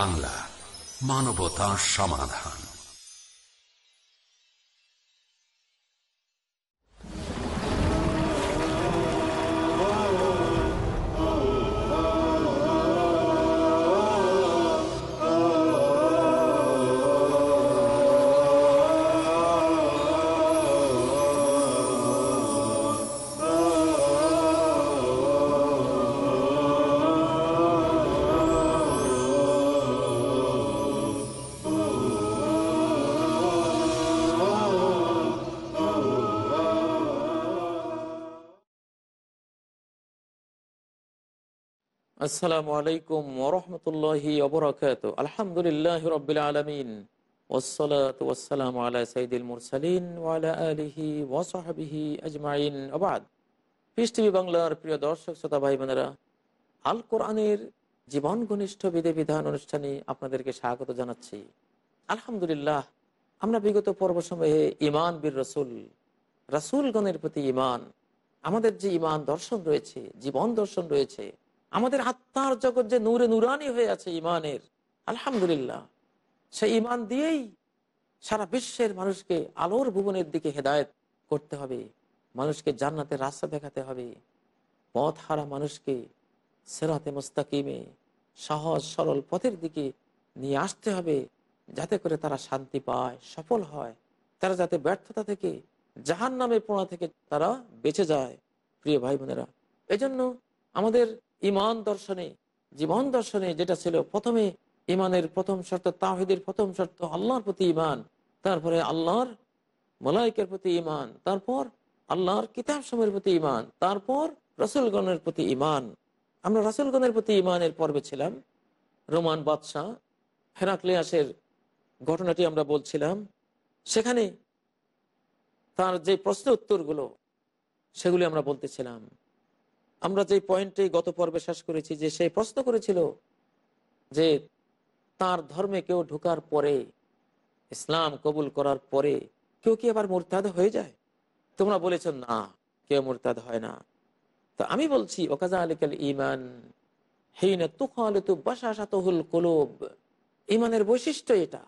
বাংলা মানবতা সমাধান। আসসালামু আলাইকুম ওরহমতুল্লাহি অবরাকাত আলহামদুলিল্লাহ রবিল আলমিন। ওসলাত ওসালাম আলা সঈদুল মুরসালিন ওয়ালা আলিহি ওয়াসাহাবিহি আজমাইন। আবাদ পিস টিভি বাংলার প্রিয় দর্শক, শ্রোতা ভাই বোনেরা আল কোরআনের জীবন ঘনিষ্ঠ বিধি বিধান অনুষ্ঠানে আপনাদেরকে স্বাগত জানাচ্ছি। আলহামদুলিল্লাহ, আমরা বিগত পর্ব সময়ে ইমান বীর রসুল, রাসুলগণের প্রতি ইমান আমাদের যে ইমান দর্শন রয়েছে, জীবন দর্শন রয়েছে আমাদের আত্মার জগৎ যে নূরে নুরানি হয়ে আছে ইমানের আলহামদুলিল্লাহ। সেই ইমান দিয়েই সারা বিশ্বের মানুষকে আলোর ভুবনের দিকে হেদায়ত করতে হবে, মানুষকে জান্নাতের রাস্তা দেখাতে হবে, পথ হারা মানুষকে সেরাতে মোস্তাকিমে সহজ সরল পথের দিকে নিয়ে আসতে হবে, যাতে করে তারা শান্তি পায়, সফল হয়। তারা যাতে ব্যর্থতা থেকে জাহান নামে পোড়া থেকে তারা বেঁচে যায়, প্রিয় ভাই বোনেরা। এজন্য আমাদের ইমান দর্শনে, জীবন দর্শনে যেটা ছিল প্রথমে ইমানের প্রথম শর্ত তাহিদের প্রথম শর্ত আল্লাহর প্রতি ইমান তারপরে আল্লাহর মলাইকের প্রতি ইমান তারপর আল্লাহর কিতাব সময়ের প্রতি ইমান তারপর রসুলগণের প্রতি ইমান আমরা রসুলগণের প্রতি ইমানের পর্বে ছিলাম। রোমান বাদশাহ হেরাক্লিয়াসের ঘটনাটি আমরা বলছিলাম। সেখানে তার যে প্রশ্ন উত্তরগুলো, সেগুলি আমরা বলতেছিলাম। আমরা যে পয়েন্টে গত পর্বে শেষ করেছি যে সে প্রশ্ন করেছিল যে তার ধর্মে কেউ ঢোকার পরে, ইসলাম কবুল করার পরে কেউ কি আবার মোরতাদ হয়ে যায়? তোমরা বলেছ, না, কেউ মোরতাদ হয় না। তো আমি বলছি ওকাজা আলিকাল ইমান হেইনা তুখালে তু বাসাহুল কলুব। ইমানের বৈশিষ্ট্য এটা।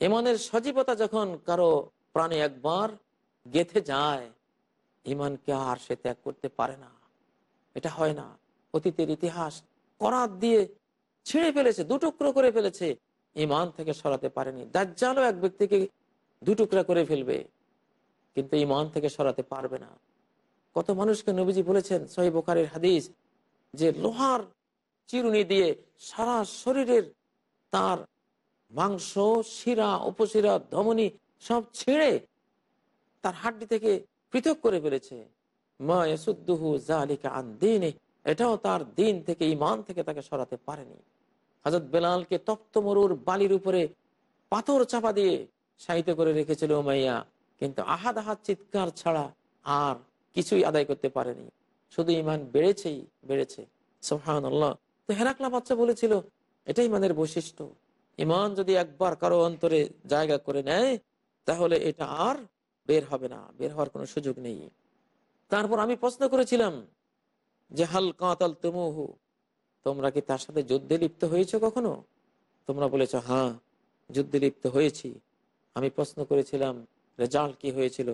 ইমানের সজীবতা যখন কারও প্রাণে একবার গেথে যায় ইমানকে আর সে ত্যাগ করতে পারে না। এটা হয় না। অতীতের ইতিহাস করাত দিয়ে ছিঁড়ে ফেলেছে দুটুকরো করে ফেলেছে। ইমান থেকে সরাতে পারেনি। দাজ্জালও এক ব্যক্তিকে দুটুকরা করে ফেলবে, কিন্তু ইমান থেকে সরাতে পারবে না। কত মানুষকে নবীজি বলেছেন সহি বোকারের হাদিস যে লোহার চিরুনি দিয়ে সারা শরীরের তার মাংস, শিরা, উপশিরা, ধমনী সব ছিঁড়ে তার হাড্ডি থেকে পৃথক করে ফেলেছে। এটাও তার দিন থেকে ইমান থেকে তাকে সরাতে পারেনি। হাজরত বেলালকে তপ্ত মরুর বালির উপরে পাথর চাপা দিয়ে সাহিত্য করে রেখেছিল মাইয়া কিন্তু আহাদ আহাদ চিৎকার ছাড়া আর কিছুই আদায় করতে পারেনি। শুধু ইমান বেড়েছেই, বেড়েছে। সোহান আল্লাহ তো হেরাকলা বাচ্চা বলেছিল, এটাই ইমানের বৈশিষ্ট্য। ইমান যদি একবার কারও অন্তরে জায়গা করে নেয়, তাহলে এটা আর বের হবে না, বের হওয়ার কোনো সুযোগ নেই। তারপর আমি প্রশ্ন করেছিলাম যে, হাল কাতাল তোমরা কি তার সাথে যুদ্ধে লিপ্ত হয়েছ কখনো? তোমরা বলেছ হ্যাঁ যুদ্ধে লিপ্ত হয়েছি। আমি প্রশ্ন করেছিলাম, রেজাল্ট কি হয়েছিল?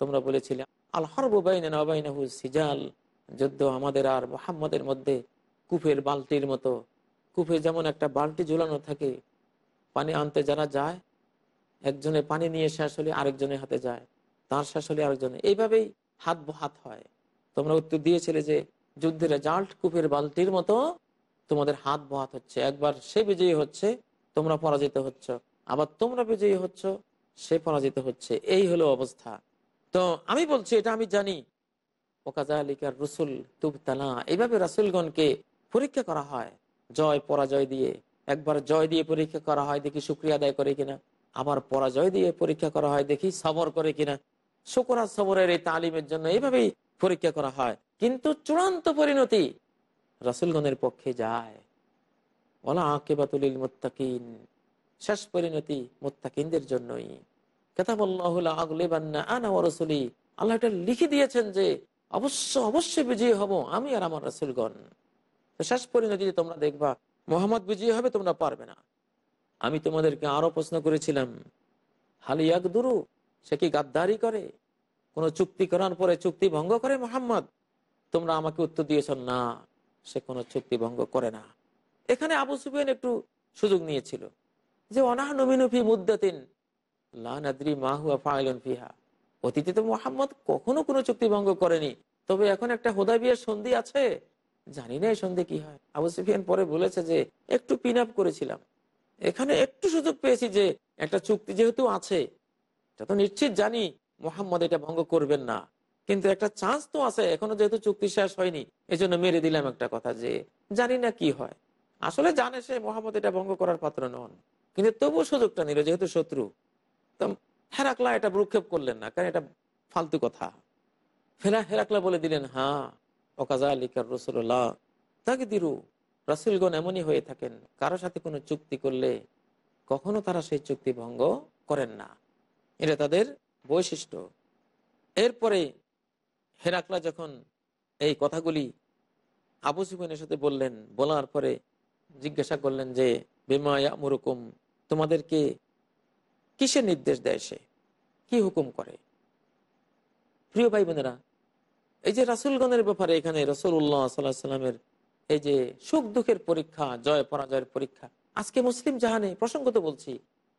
তোমরা বলেছিলে, আল হরবাইনাহু সিজাল। যুদ্ধ আমাদের আর মোহাম্মদের মধ্যে কুফের বালতির মতো। কুফে যেমন একটা বালতি ঝুলানো থাকে, পানি আনতে যারা যায়, একজনে পানি নিয়ে শেষ হলে আরেকজনের হাতে যায়, তার শেষ হলে আরেকজনে। এইভাবেই হাত হাত হয়। তোমরা উত্তর দিয়েছিলে যে যুদ্ধের রেজাল্ট কূপের বালতির মতো তোমাদের হাত বহাত হচ্ছে। একবার সে বিজয়ী হচ্ছে, তোমরা পরাজিত হচ্ছ। আবার তোমরা বিজয়ী হচ্ছ, সে পরাজিত হচ্ছে। এই হলো অবস্থা। তো আমি বলছি, এটা আমি জানি। ওকাজালিকার রসুল তুবতালা, এইভাবে রাসুলগণকে পরীক্ষা করা হয়। জয়, পরাজয় দিয়ে। একবার জয় দিয়ে পরীক্ষা করা হয়, দেখি শুক্রিয়া আদায় করে কিনা। আবার পরাজয় দিয়ে পরীক্ষা করা হয়, দেখি সবর করে কিনা। শুকরা সবরের এই তালিমের জন্য এইভাবেই পরীক্ষা করা হয়। কিন্তু চূড়ান্ত পরিণতি রাসুলগণের পক্ষে যায়। বলা ওলা আকেবাতুলিল মোত্তাকিন। শেষ পরিণতি মোত্তাকিনদের জন্যই। আল্লাহ এটা লিখে দিয়েছেন যে, অবশ্য, অবশ্যই বিজয়ী হব আমি আর আমার রাসুলগণ। শেষ পরিণতি তোমরা দেখবা, মোহাম্মদ বিজয়ী হবে তোমরা পারবে না। আমি তোমাদেরকে আরও প্রশ্ন করেছিলাম হালিয়াক দুরু সে কি গাদ্দারি করে? কোনো চুক্তি করার পরে চুক্তি ভঙ্গ করে মোহাম্মদ? তোমরা আমাকে উত্তর দিয়েছ, না, সে কোনো চুক্তি ভঙ্গ করে না। এখানে আবু সুফিয়ান একটু সুযোগ নিয়েছিল যে অনাহ নমিনুফি মুদ্দাতিন লানাদ্রি ফাইলন ফিহা। অতীতে তো মোহাম্মদ কখনো কোনো চুক্তি ভঙ্গ করেনি। তবে এখন একটা হোদা বিয়ের সন্ধি আছে। জানি না এই সন্ধি কি হয়। আবু সুফিয়ান পরে বলেছে যে, একটু পিন আপ করেছিলাম। এখানে একটু সুযোগ পেয়েছি যে, একটা চুক্তি যেহেতু আছে যত নিশ্চিত জানি মোহাম্মদ এটা ভঙ্গ করবেন না। কিন্তু একটা চান্স তো আছে, এখনও যেহেতু চুক্তি শেষ হয়নি এই জন্য মেরে দিলাম একটা কথা যে, জানি না কি হয়। আসলে জানে সে মোহাম্মদ এটা ভঙ্গ করার পাত্র নন, কিন্তু তবুও সুযোগটা নিল যেহেতু শত্রু। তো হেরাকলা এটা ভ্রুক্ষেপ করলেন না, কারণ এটা ফালতু কথা। ফেরা হেরাকলা বলে দিলেন হ্যাঁ ওকাজা আলিকার রসুল্লাহ তাকে দিরু রাসুলগণ এমনই হয়ে থাকেন, কারও সাথে কোনো চুক্তি করলে কখনো তারা সেই চুক্তি ভঙ্গ করেন না। এটা তাদের বৈশিষ্ট্য। এরপরে হেরাকলা যখন এই কথাগুলি আবু সুফিয়ানের সাথে বললেন, বলার পরে জিজ্ঞাসা করলেন যে বেমায়া মুরুকুম তোমাদেরকে কিসের নির্দেশ দেয় সে? কি হুকুম করে? প্রিয় ভাই বোনেরা এই যে রাসুলগণের ব্যাপারে এখানে রসুল্লাহ সাল্লাহ সাল্লামের এই যে সুখ দুঃখের পরীক্ষা জয় পরাজয়ের পরীক্ষা, আজকে মুসলিম জাহানে প্রসঙ্গত বলছি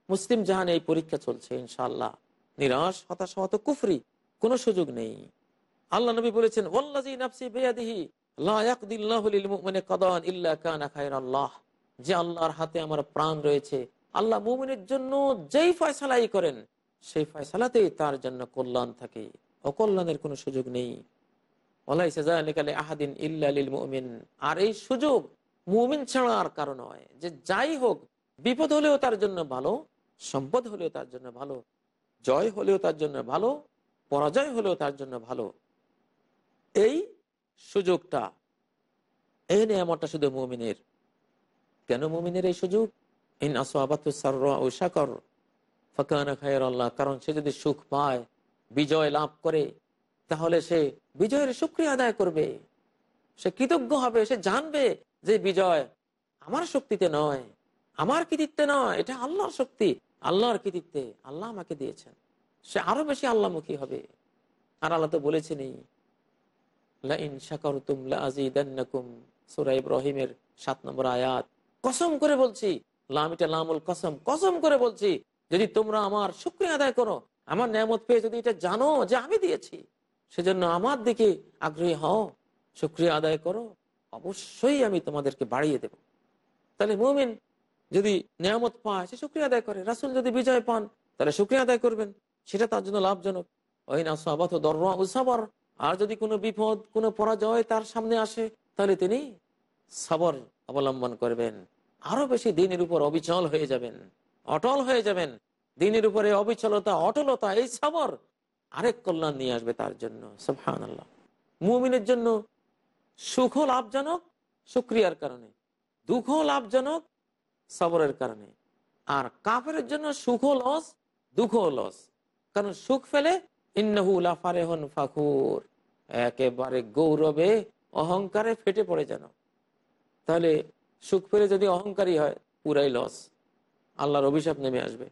মুসলিম জাহানে এই পরীক্ষা চলছে ইনশাল্লাহ নিরাশ, হতাশ হত কুফরি, কোনো সুযোগ নেই। আল্লাহ নবী বলেছেন যে আল্লাহর হাতে আমার প্রাণ রয়েছে, আল্লাহ মুমিনের জন্য যেই ফয়সালাই করেন, সেই ফয়সালাতেই তার জন্য কল্যাণ থাকে। অকল্যাণের কোনো সুযোগ নেই। আহাদিন ইল্লালিল আর এই সুযোগ মুমিন ছাড়া আর কারও নয়। যে যাই হোক, বিপদ হলেও তার জন্য ভালো সম্পদ হলেও তার জন্য ভালো, জয় হলেও তার জন্য ভালো, পরাজয় হলেও তার জন্য ভালো। এই সুযোগটা, এই নিয়ামতটা শুধু মুমিনের। কেন মুমিনের এই সুযোগ? কারণ সে যদি সুখ পায়, বিজয় লাভ করে, তাহলে সে বিজয়ের সুক্রিয়া আদায় করবে। সে কৃতজ্ঞ হবে, সে জানবে যে বিজয় আমার শক্তিতে নয়, আমার কৃতিত্বে নয়, এটা আল্লাহর শক্তি। আল্লাহর কৃতিত্বে আল্লাহ আমাকে দিয়েছেন। সে আরও বেশি আল্লাহমুখী হবে। আর আল্লাহ তো বলেছেনই ইব্রাহিমের সাত নম্বর আয়াত। কসম করে বলছি লামুল কসম কসম করে বলছি, যদি তোমরা আমার শুক্রিয়া আদায় করো, আমার নিয়ামত পেয়ে যদি এটা জানো যে আমি দিয়েছি, সেজন্য আমার দিকে আগ্রহী হও, শুক্রিয়া আদায় করো, অবশ্যই আমি তোমাদেরকে বাড়িয়ে দেব। তাহলে মুমিন যদি নিয়ামত পায়, সে শুক্রিয়া আদায় করে। রাসুল যদি বিজয় পান, তাহলে শুক্রিয়া আদায় করবেন। সেটা তার জন্য লাভজনক। ওই না সাবাত দররা উসাবর আর যদি কোনো বিপদ, কোনো পরাজয় তার সামনে আসে, তাহলে তিনি সাবর অবলম্বন করবেন। আরও বেশি দিনের উপর অবিচল হয়ে যাবেন। অটল হয়ে যাবেন। দিনের উপরে অবিচলতা, অটলতা, এই সাবর আরেক কল্যাণ নিয়ে আসবে তার জন্য। মুমিনের জন্য সুখ লাভজনক সুক্রিয়ার কারণে। দুঃখ লাভজনক সবরের কারণে। আর কাফের জন্য সুখ লস দুঃখ লস কারণ সুখ ফেলে ফাকুর একেবারে গৌরবে অহংকারে ফেটে পড়ে যেন। তাহলে সুখ ফেলে যদি অহংকারী হয়, পুরাই লস আল্লাহর অভিশাপ নেমে আসবে।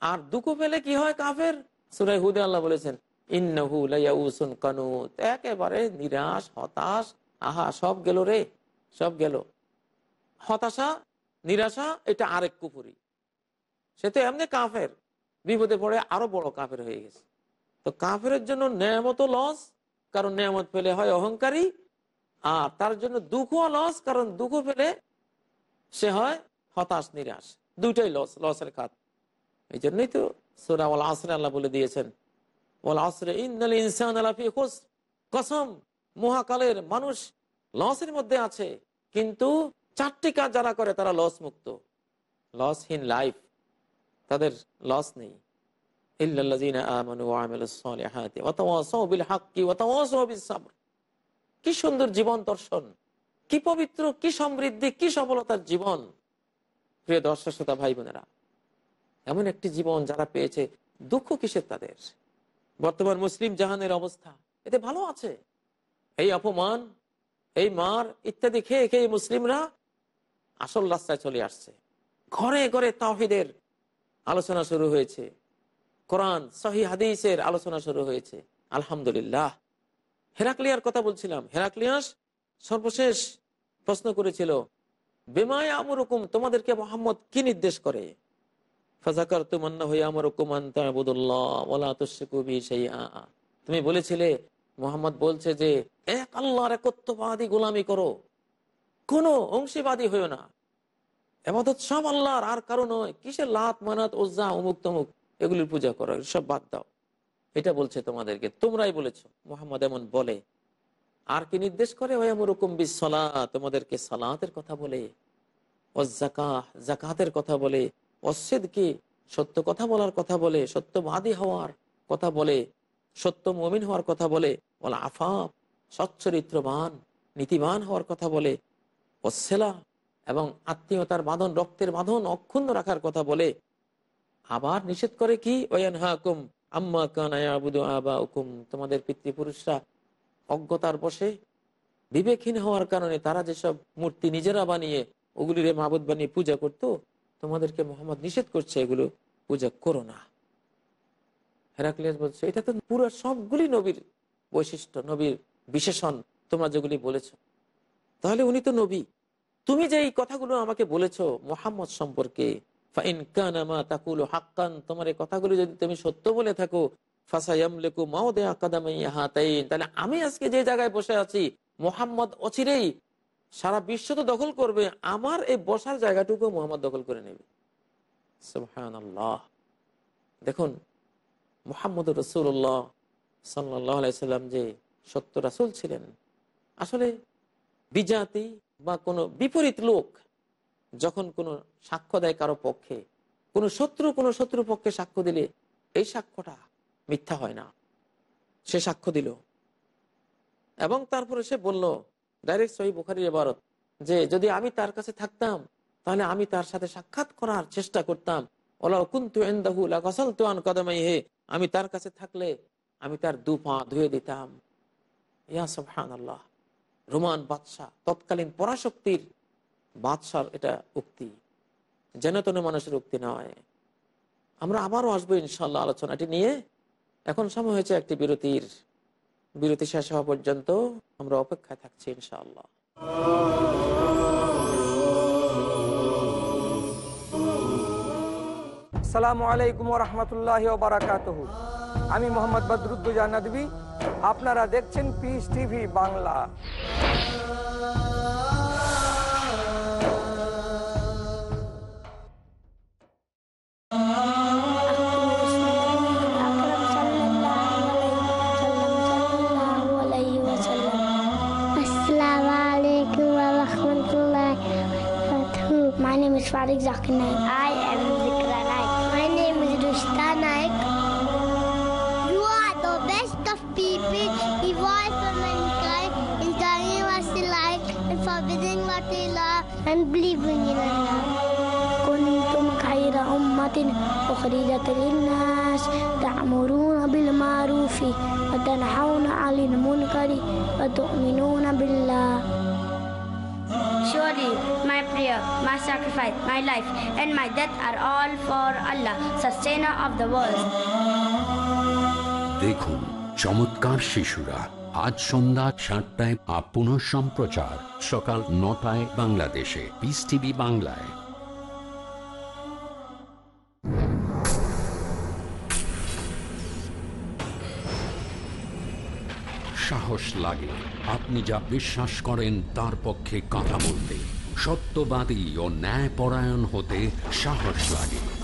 আর দুঃখ পেলে কি হয় কাফের? সুরাই হুদে আল্লাহ বলেছেন ইন্নহুন কানুত। একেবারে নিরাশ, হতাশ, আহা, সব গেল রে, সব গেল। হতাশা নিরাশা, এটা আরেক কুপুরি সে তো এমনি কাফের। বিপদে পড়ে আরও বড় কাফের হয়ে গেছে। তো কাফের জন্য নেয়ামত লস কারণ নেয়ামত পেলে হয় অহংকারী, আর তার জন্য দুঃখ লস কারণ দুঃখ পেলে সে হয় হতাশ, নিরাশ। দুইটাই লস লসের খাত। এই জন্যই তো সোরা ওল আসরে আল্লাহ বলে দিয়েছেন ওল আসরে ইনসান কসম, মহাকালের মানুষ লসের মধ্যে আছে, কিন্তু চারটি কাজ যারা করে তারা লস মুক্ত। লসহীন লাইফ তাদের লস নেই। কি সুন্দর জীবন দর্শন, কি পবিত্র, কি সমৃদ্ধি, কি সফলতার জীবন। প্রিয় দর্শক, শ্রোতা ভাই বোনেরা এমন একটি জীবন যারা পেয়েছে, দুঃখ কিসের তাদের? বর্তমান মুসলিম জাহানের অবস্থা, এতে ভালো আছে। এই অপমান, এই মার ইত্যাদি খেয়ে খেয়ে মুসলিমরা আসল রাস্তায় চলে আসছে। ঘরে ঘরে তাহিদের আলোচনা শুরু হয়েছে। কোরআন, সহি হাদিসের আলোচনা শুরু হয়েছে। আলহামদুলিল্লাহ। হেরাক্লিয়ার কথা বলছিলাম। হেরাক্লিয়াস সর্বশেষ প্রশ্ন করেছিল বেমায় আমর হুকুম তোমাদেরকে মোহাম্মদ কি নির্দেশ করে? তুমান্না হইয়া তুমি বলেছিলে, মোহাম্মদ বলছে যে, এক আল্লাহর একত্ববাদী গোলামি করো। কোনো অংশীবাদী হইও না। এবাদত সব আল্লাহর, আর কারও নয়। কিসের লাত, মানাত ওজা অমুক তমুক, এগুলির পূজা করো, সব বাদ দাও। এটা বলছে তোমাদেরকে। তোমরাই বলেছ, মোহাম্মদ এমন বলে। আর কি নির্দেশ করে? ওয়ামুরুকুম বিসলা তোমাদেরকে সালাতের কথা বলে। ও জাকাহ জাকাতের কথা বলে। অসেদ কি সত্য কথা বলার কথা বলে। সত্যবাদী হওয়ার কথা বলে। সত্য মমিন হওয়ার কথা বলে। বলা আফাফ সচ্চরিত্রবান, নীতিবান হওয়ার কথা বলে। অসেলা এবং আত্মীয়তার বাঁধন, রক্তের বাঁধন অক্ষুণ্ণ রাখার কথা বলে, আবার নিষেধ করে কি? ওয়ান হাকুম আম্মা কানায়াবুদু আবা হুকুম তোমাদের পিতৃপুরুষরা অজ্ঞতার বসে বিবেকহীন হওয়ার কারণে তারা যেসব মূর্তি নিজেরা বানিয়ে ওগুলিরে মাবুদ বানিয়ে পূজা করত, তোমাদেরকে মোহাম্মদ নিষেধ করছে, এগুলো পূজা করো না। হেরাক্লিয়াস বলছে, এটা তো পুরো সবগুলি নবীর বৈশিষ্ট্য, নবীর বিশেষণ, তোমরা যেগুলি বলেছ। তাহলে উনি তো নবী। তুমি যে এই কথাগুলো আমাকে বলেছ মোহাম্মদ সম্পর্কে তোমার এই কথাগুলো যদি তুমি সত্য বলে থাকো তাহলে আমি আজকে যে জায়গায় বসে আছি, মোহাম্মদ অচিরেই সারা বিশ্ব তো দখল করবে, আমার এই বসার জায়গাটুকু মোহাম্মদ দখল করে নেবে। দেখুন, মোহাম্মদ রসুল্লাহ সাল্লাম যে সত্য রাসুল ছিলেন, আসলে বিজাতি বা কোনো বিপরীত লোক যখন কোনো সাক্ষ্য দেয় কারও পক্ষে, কোনো শত্রু কোনো শত্রু পক্ষে সাক্ষ্য দিলে এই সাক্ষ্যটা মিথ্যা হয় না। সে সাক্ষ্য দিল। এবং তারপরে সে বলল, ডাইরেক্ট সহি বুখারির এবারত যে যদি আমি তার কাছে থাকতাম, তাহলে আমি তার সাথে সাক্ষাৎ করার চেষ্টা করতাম। আমি তার কাছে থাকলে আমি তার দু পা ধুয়ে দিতাম। ইয়া সবহান আল্লাহ রোমান বাদশাহ, তৎকালীন পরাশক্তির বাদশার এটা উক্তি। যেন তেন মানুষের উক্তি নয়। আমরা আবারও আসব ইনশাল্লাহ আলোচনাটি নিয়ে। এখন সময় হয়েছে একটি বিরতির। বিরতি শেষ হওয়া পর্যন্ত আমরা অপেক্ষায় থাকছি ইনশাআল্লাহ। আসসালামু আলাইকুম রহমতুল্লাহ আমি মোহাম্মদ বদরুদ্দুজা নদী আপনারা দেখছেন Peace TV Bangla My name is Farid Zakir Naik. I am Mankind in telling what they like and forbidding what they love and believing in Allah. للناس بالمعروف وتنحون عن المنكر وتؤمنون بالله Surely my prayer, my sacrifice, my life and my death are all for Allah, sustainer of the world. চমৎকার শিশুরা। আজ সন্ধ্যা সাতটায় আপন সম্প্রচার। সকাল নটায় বাংলাদেশে। Piece TV বাংলায়। সাহস লাগে। আপনি যা বিশ্বাস করেন, তার পক্ষে কথা বলতে। সত্যবাদী ও ন্যায়পরায়ণ হতে সাহস লাগে।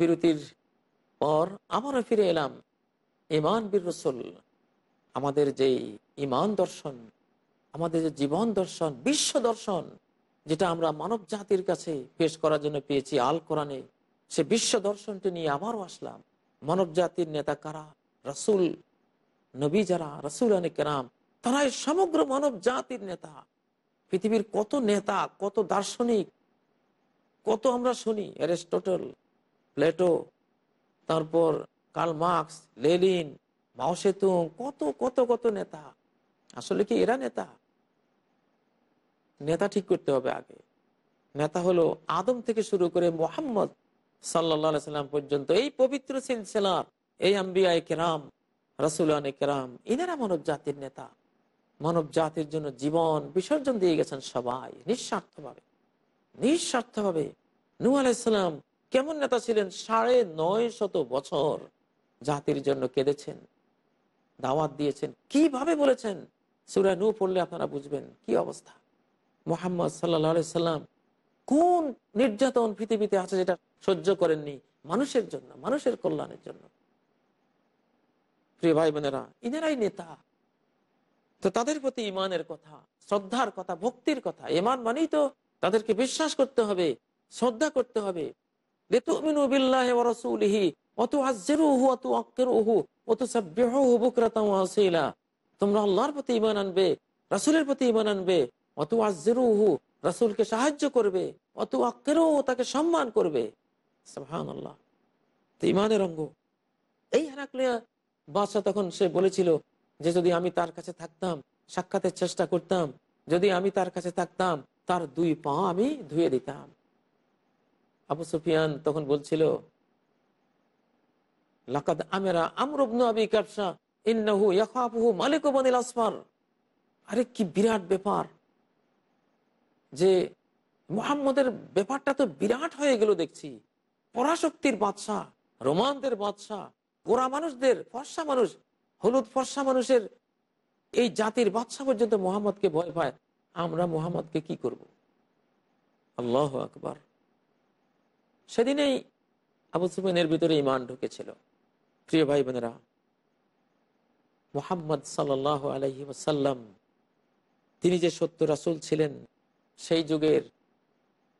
বিরতির পর আবারও ফিরে এলাম। ইমান বীর রসুল, আমাদের যেই ইমান দর্শন, আমাদের যে জীবন দর্শন, বিশ্ব দর্শন, যেটা আমরা মানব জাতির কাছে পেশ করার জন্য পেয়েছি আল কোরআনে, সে বিশ্ব দর্শনটি নিয়ে আবারও আসলাম। মানব জাতির নেতা কারা? রসুল, নবী যারা, রসুল আনে কেরাম, তারাই সমগ্র মানব জাতির নেতা। পৃথিবীর কত নেতা, কত দার্শনিক, কত আমরা শুনি, অ্যারিস্টোটল প্লেটো, তারপর Karl Marx Lenin Mao Tsetung, কত কত কত নেতা। আসলে কি এরা নেতা? নেতা ঠিক করতে হবে আগে। নেতা হলো আদম থেকে শুরু করে মোহাম্মদ সাল্লা সাল্লাম পর্যন্ত। এই পবিত্র সিলসিলা এই আম্বিয়া কেরাম রসুলান কেরাম, ইনারা মানব জাতির নেতা। মানব জাতির জন্য জীবন বিসর্জন দিয়ে গেছেন সবাই, নিঃস্বার্থভাবে। নিঃস্বার্থভাবে। নু আলাইসাল্লাম কেমন নেতা ছিলেন? সাড়ে নয় শত বছর জাতির জন্য কেঁদেছেন, দাওয়াত দিয়েছেন। কীভাবে বলেছেন? সুরা নু পড়লে আপনারা বুঝবেন কি অবস্থা। মোহাম্মদ সাল্লা সাল্লাম কোন নির্যাতন পৃথিবীতে আছে যেটা সহ্য করেননি? মানুষের জন্য, মানুষের কল্যাণের জন্য। প্রিয় ভাই বোনেরা ইনারাই নেতা। তো তাদের প্রতি ইমানের কথা, শ্রদ্ধার কথা, ভক্তির কথা, ইমান মানেই তো তাদেরকে বিশ্বাস করতে হবে, শ্রদ্ধা করতে হবে। তোমরা আল্লাহর প্রতি ইমান আনবে প্রতি ইমান আনবে সাহায্য করবে অত আক্কেরও তাকে সম্মান করবে। ইমানের অঙ্গ। এই হারাকলিয়া বাদশাহ তখন সে বলেছিল যে যদি আমি তার কাছে থাকতাম, সাক্ষাতের চেষ্টা করতাম, যদি আমি তার কাছে থাকতাম, তার দুই পা আমি ধুয়ে দিতাম। আবু সুফিয়ান তখন বলছিল, লাকাদ আমেরা আমরুবনু আবি কাপসা ইন্নাহু বনিল আসফার। আরে কি বিরাট ব্যাপার যে ব্যাপারটা তো বিরাট হয়ে গেল দেখছি। পরাশক্তির বাদশাহ, রোমানদের বাদশাহ গোড়া মানুষদের, ফর্সা মানুষ, হলুদ ফর্সা মানুষের এই জাতির বাদশাহ পর্যন্ত মোহাম্মদকে ভয় পায়। আমরা মোহাম্মদকে কি করব? আল্লাহ আকবর। সেদিনেই আবু সুফিনের ভিতরে ইমান ঢুকেছিল। প্রিয় ভাই বোনেরা মোহাম্মদ সাল আলহি ওসাল্লাম তিনি যে সত্য রাসুল ছিলেন, সেই যুগের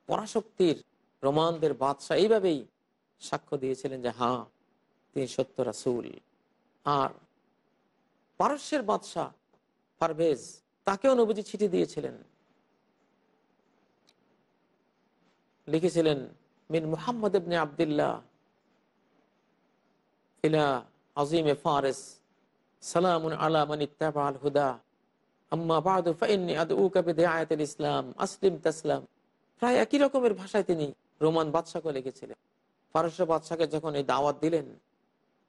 পরাশক্তির রোমানদের বাদশাহ এইভাবেই সাক্ষ্য দিয়েছিলেন যে হ্যাঁ তিনি সত্য রাসুল। আর পারস্যের বাদশাহ পারভেজ, তাকেও নবীজি চিঠি দিয়েছিলেন। লিখেছিলেন মিন মুহাম্মদ ইবনে আবদুল্লাহ ইলা আজিম ফারিস সালামুন আলা মান হুদা আম্মা বাদু আদউকা বিদায়াতিল ইসলাম আসলিম তাসলাম প্রায় একই রকমের ভাষায় তিনি রোমান বাদশাকে লিখেছিলেন। বাদশাকে যখন এই দাওয়াত দিলেন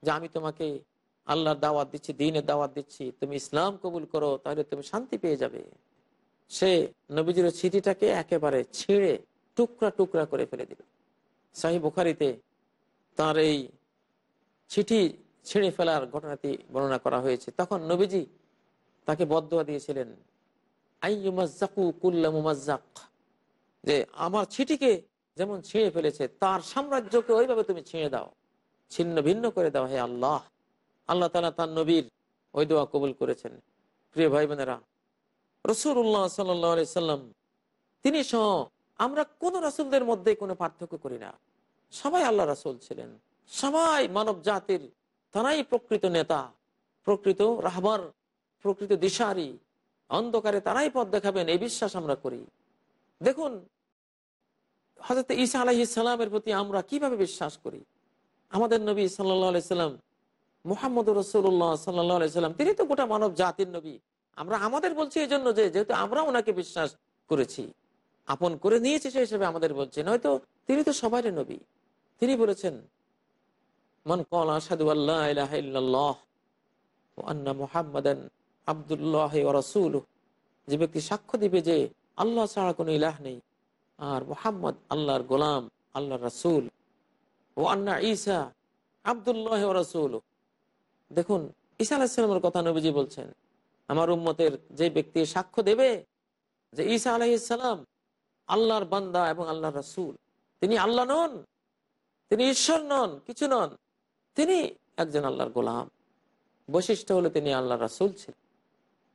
যে, আমি তোমাকে আল্লাহর দাওয়াত দিচ্ছি, দিনের দাওয়াত দিচ্ছি। তুমি ইসলাম কবুল করো, তাহলে তুমি শান্তি পেয়ে যাবে। সে নবীজির চিঠিটাকে একেবারে ছিঁড়ে টুকরা টুকরা করে ফেলে দিল। সাহি বুখারিতে তার এই চিঠি ছিঁড়ে ফেলার ঘটনাটি বর্ণনা করা হয়েছে। তখন নবীজি তাকে বদুয়া দিয়েছিলেন যে আমার চিঠিকে যেমন ছিঁড়ে ফেলেছে, তার সাম্রাজ্যকে ওইভাবে তুমি ছিঁড়ে দাও, ছিন্ন ভিন্ন করে দাও, হে আল্লাহ। আল্লাহ তালা তার নবীর ওই দোয়া কবুল করেছেন। প্রিয় ভাই বোনেরা রসুল্লাহ সাল্লাম, তিনি সহ আমরা কোন রাসুলদের মধ্যে কোনো পার্থক্য করি না। সবাই আল্লাহ রাসুল ছিলেন। সবাই মানব জাতির তারাই প্রকৃত নেতা, প্রকৃত রাহবার, প্রকৃত দিশারি। অন্ধকারে তারাই পথ দেখাবেন, এই বিশ্বাস আমরা করি। দেখুন হজরত ঈসা আলাহি সাল্লামের প্রতি আমরা কীভাবে বিশ্বাস করি? আমাদের নবী সাল্লাহ সাল্লাম মোহাম্মদ রসুল্লাহ সাল্লাহ সাল্লাম, তিনি তো গোটা মানব জাতির নবী। আমরা আমাদের বলছি এই জন্য যে, যেহেতু আমরা ওনাকে বিশ্বাস করেছি। আপন করে নিয়েছে সে হিসেবে আমাদের বলছে নয়তো তিনি তো সবাই নবী। তিনি বলেছেন, মন কল যে ব্যক্তি সাক্ষ্য দিবে যে আল্লাহ ছাড়া কোনো ইলাহ নেই, আর মোহাম্মদ আল্লাহর গোলাম আল্লাহ রসুল। ও আন্না ঈসা আবদুল্লাহ রসুল দেখুন, ঈসা আলাহিসাল্লামের কথা নবীজি বলছেন, আমার উম্মতের যে ব্যক্তি সাক্ষ্য দেবে যে ঈসা আলাহিসাল্লাম আল্লাহর বান্দা এবং আল্লাহ রসুল। তিনি আল্লাহ নন, তিনি ঈশ্বর নন, কিছু নন। তিনি একজন আল্লাহর গোলাম। বৈশিষ্ট্য হলো তিনি আল্লাহ রাসুল ছিলেন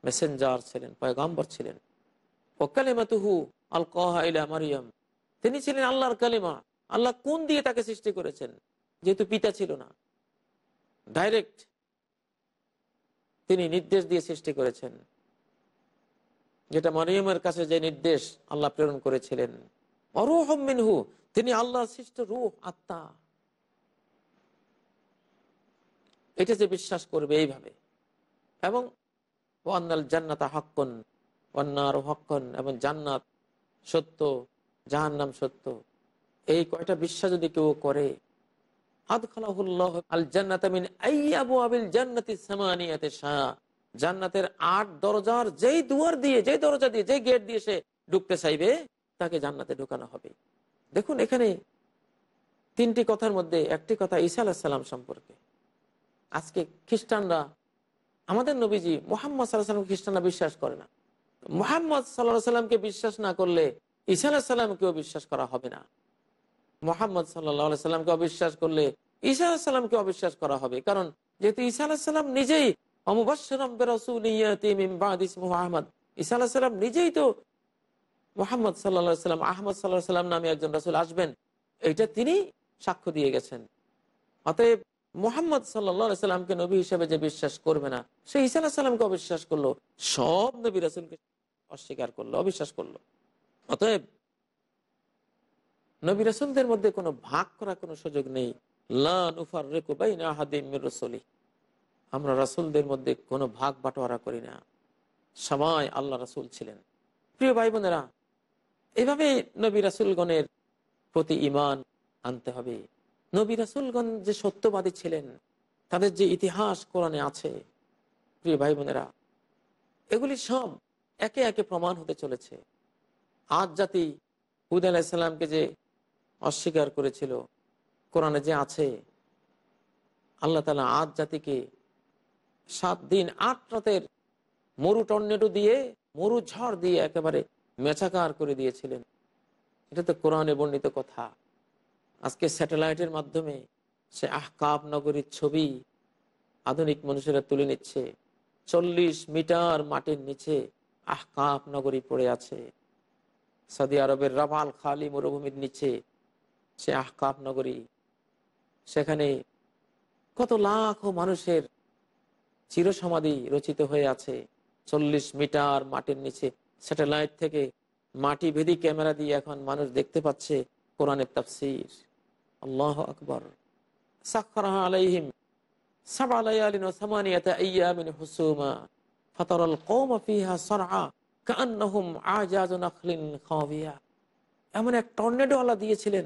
মেসেঞ্জার ছিলেন, পয়গাম্বর ছিলেন। ও কালেমাতুহু আল কহা ইলা মারিয়াম। তিনি ছিলেন আল্লাহর কালিমা। আল্লাহ কোন দিয়ে তাকে সৃষ্টি করেছেন? যেহেতু পিতা ছিল না। ডাইরেক্ট তিনি নির্দেশ দিয়ে সৃষ্টি করেছেন। যেটা মরিয়মের কাছে যে নির্দেশ আল্লাহ প্রেরণ করেছিলেন। অরুহ মিনহু, তিনি আল্লাহ সৃষ্ট রূহ, আত্মা। এটা যে বিশ্বাস করবে এইভাবে। এবং ওয়ান্নাল জান্নাতা হক্কন অন্যার হক্কন, এবং জান্নাত সত্য, জাহান্নাম সত্য। এই কয়টা বিশ্বাস যদি কেউ করে, আদখালাহুল্লাহ আল জান্নাতামিন আইয়াবু আবিল জান্নাতি সামানিয়াতে শাহ। জান্নাতের আট দরজার যেই দুয়ার দিয়ে, যেই দরজা দিয়ে, যেই গেট দিয়ে সে ঢুকতে চাইবে, তাকে জান্নাতে ঢুকানো হবে। দেখুন, এখানে তিনটি কথার মধ্যে একটি কথা ঈসা আলাহিসাল্লাম সম্পর্কে। আজকে খ্রিস্টানরা, আমাদের নবীজি মোহাম্মদ সাল্লাহ সাল্লাম খ্রিস্টানরা বিশ্বাস করে না। মোহাম্মদ সাল্লাহ সাল্লামকে বিশ্বাস না করলে ঈসা আলাহ সাল্লামকেও বিশ্বাস করা হবে না। মোহাম্মদ সাল্লাহ সাল্লামকে অবিশ্বাস করলে ঈসা আলাহ সাল্লামকে অবিশ্বাস করা হবে। কারণ যেহেতু ঈসা আলাহ সাল্লাম নিজেই আহমদ। নিজেই তো মোহাম্মদ সাল্লাহ সাল্লাম আহমদ সাল্লাহ সাল্লাম নামে একজন রাসুল আসবেন। এটা তিনি সাক্ষ্য দিয়ে গেছেন। অতএব মোহাম্মদ সাল্লা সাল্লামকে নবী হিসেবে যে বিশ্বাস করবে না, সে আলাহ সাল্লামকে অবিশ্বাস করল। সব নবী রাসুলকে অস্বীকার করল, অবিশ্বাস করল। অতএব নবী রাসুলদের মধ্যে কোনো ভাগ করার কোনো সুযোগ নেই। রসলি আমরা রাসুলদের মধ্যে কোনো ভাগ বাটোয়ারা করি না। সবাই আল্লাহ রাসুল ছিলেন। প্রিয় ভাই বোনেরা, এভাবে নবী রাসুলগণের প্রতি ইমান আনতে হবে। নবী রাসুলগণ যে সত্যবাদী ছিলেন, তাদের যে ইতিহাস কোরআনে আছে, প্রিয় ভাই বোনেরা, এগুলি সব একে একে প্রমাণ হতে চলেছে। আজ জাতি হুদ আলাহিসাল্লামকে যে অস্বীকার করেছিল, কোরআনে যে আছে, আল্লাহ তালা আজ জাতিকে সাত দিন আট রাতের মরু টর্নেডো দিয়ে, মরু ঝড় দিয়ে একেবারে মেচাকার করে দিয়েছিলেন। এটা তো কোরআনে বর্ণিত কথা। আজকে স্যাটেলাইটের মাধ্যমে সে আহকাব নগরীর ছবি আধুনিক মানুষেরা তুলে নিচ্ছে। চল্লিশ মিটার মাটির নিচে আহকাব নগরী পড়ে আছে। সৌদি আরবের রাভাল খালি মরুভূমির নিচে সে আহকাব নগরী। সেখানে কত লাখ মানুষের চিরসমাধি রচিত হয়ে আছে। চল্লিশ মিটার মাটির নিচে স্যাটেলাইট থেকে মাটি ভেদি ক্যামেরা দিয়ে এখন মানুষ দেখতে পাচ্ছে কোরআনের তাফসির। আল্লাহ আকবর। আলাইহিম সাবা খাওয়িয়া এমন এক টর্নেডো দিয়েছিলেন।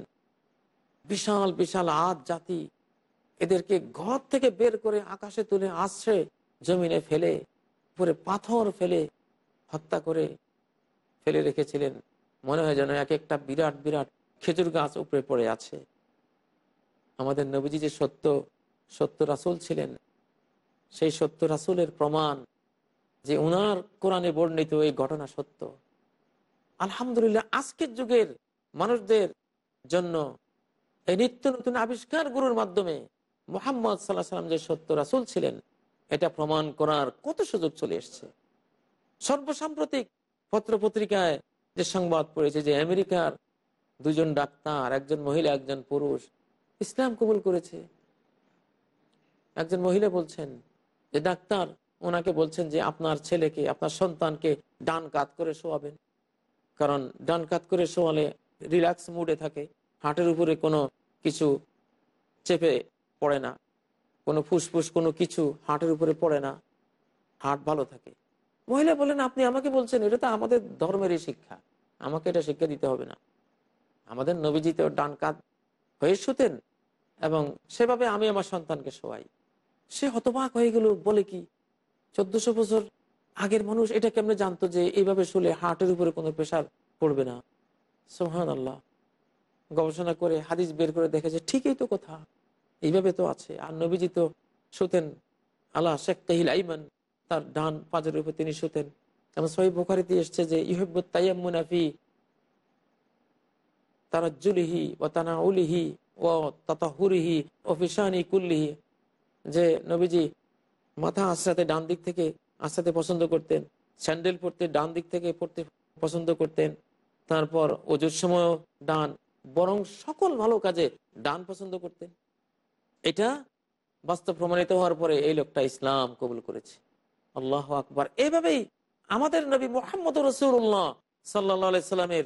বিশাল বিশাল আজ জাতি এদেরকে ঘর থেকে বের করে আকাশে তুলে আসছে, জমিনে ফেলে, উপরে পাথর ফেলে হত্যা করে ফেলে রেখেছিলেন। মনে হয় যেন এক একটা বিরাট বিরাট খেজুর গাছ উপরে পড়ে আছে। আমাদের নবীজি যে সত্য সত্য রাসুল ছিলেন, সেই সত্য রাসুলের প্রমাণ যে উনার কোরআনে বর্ণিত এই ঘটনা সত্য। আলহামদুলিল্লাহ, আজকের যুগের মানুষদের জন্য এই নিত্য নতুন আবিষ্কার গুরুর মাধ্যমে মোহাম্মদ সাল্লাহ সাল্লাম যে সত্য রাসুল ছিলেন, এটা প্রমাণ করার কত সুযোগ চলে এসছে। সর্বসাম্প্রতিক পত্র পত্রিকায় যে সংবাদ পড়েছে যে আমেরিকার দুজন ডাক্তার, একজন মহিলা, একজন পুরুষ, ইসলাম কবুল করেছে। একজন মহিলা বলছেন যে, ডাক্তার ওনাকে বলছেন যে আপনার ছেলেকে, আপনার সন্তানকে ডান কাত করে শোয়াবেন। কারণ ডান কাত করে শোয়ালে রিল্যাক্স মুডে থাকে, হাটের উপরে কোনো কিছু চেপে পড়ে না। কোনো ফুসফুস, কোনো কিছু হাটের উপরে পড়ে না। হাট ভালো থাকে। মহিলা বলেন, আপনি আমাকে বলছেন, এটা তো আমাদের ধর্মেরই শিক্ষা। আমাকে এটা শিক্ষা দিতে হবে না। আমাদের নবীজিতেও ডান কাত হয়ে শুতেন এবং সেভাবে আমি আমার সন্তানকে শোয়াই। সে হতবাক হয়ে গেল, বলে কি, চোদ্দশো বছর আগের মানুষ এটা কেমনে জানতো যে এইভাবে শুলে হাটের উপরে কোনো প্রেশার পড়বে না? সোহান আল্লাহ গবেষণা করে হাদিস বের করে দেখেছে ঠিকই তো কথা। এইভাবে তো আছে। আর নবীজি তো শুতেন, আল্লাহ শেখ তাহিল আইমান তার ডান পাজের উপর তিনি শুতেন। যেমন সহি বোখারিতে এসছে যে ইহব্বত তাইয়ামুনাফি তারাজ্জুলিহি ও তানাউলিহি ও তাতাহুরিহি ও ফিসানি কুল্লিহি। যে নবীজি মাথা আশ্রাতে ডান দিক থেকে আশ্রাতে পছন্দ করতেন, স্যান্ডেল পরতে ডান দিক থেকে পড়তে পছন্দ করতেন, তারপর ওজোর সময় ডান, বরং সকল ভালো কাজে ডান পছন্দ করতেন। এটা বাস্তব প্রমাণিত হওয়ার পরে এই লোকটা ইসলাম কবুল করেছে। আল্লাহ আকবার। এভাবেই আমাদের নবী মোহাম্মদ রসুল্লাহ সাল্লা সাল্লামের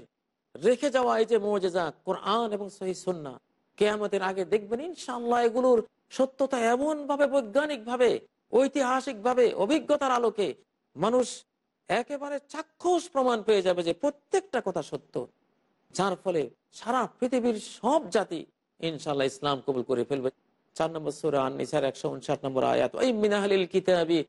রেখে যাওয়া এই যে মজেজা, কোরআন এবং সহি সন্না কেয়ামতের আগে দেখবেন ইনশাল্লাহ এগুলোর সত্যতা এমন ভাবে বৈজ্ঞানিক ভাবে ঐতিহাসিক ভাবে অভিজ্ঞতার আলোকে মানুষ একেবারে চাক্ষুষ প্রমাণ পেয়ে যাবে যে প্রত্যেকটা কথা সত্য। যার ফলে সারা পৃথিবীর সব জাতি ইনশাল্লাহ ইসলাম কবুল করে ফেলবে। চার নম্বর সুরা নিসার একশো উনষাট নম্বর আয়াত। কিতাবি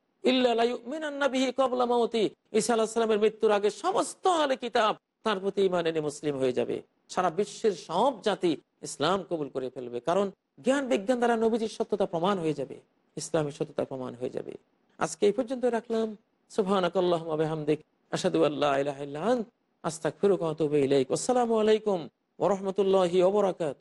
ইসালামের মৃত্যুর আগে সমস্ত আলে কিতাব তার প্রতি ইমান এনে মুসলিম হয়ে যাবে। সারা বিশ্বের সব জাতি ইসলাম কবুল করে ফেলবে। কারণ জ্ঞান, বিজ্ঞান দ্বারা নবীজির সত্যতা প্রমাণ হয়ে যাবে। ইসলামের সত্যতা প্রমাণ হয়ে যাবে। আজকে এই পর্যন্ত রাখলাম। সুবাহানকাল্লাহমদিক আসাদু আল্লাহ আস্তাক ফিরুক আসসালামু আলাইকুম ওরহমতুল্লাহি ওবরাকাত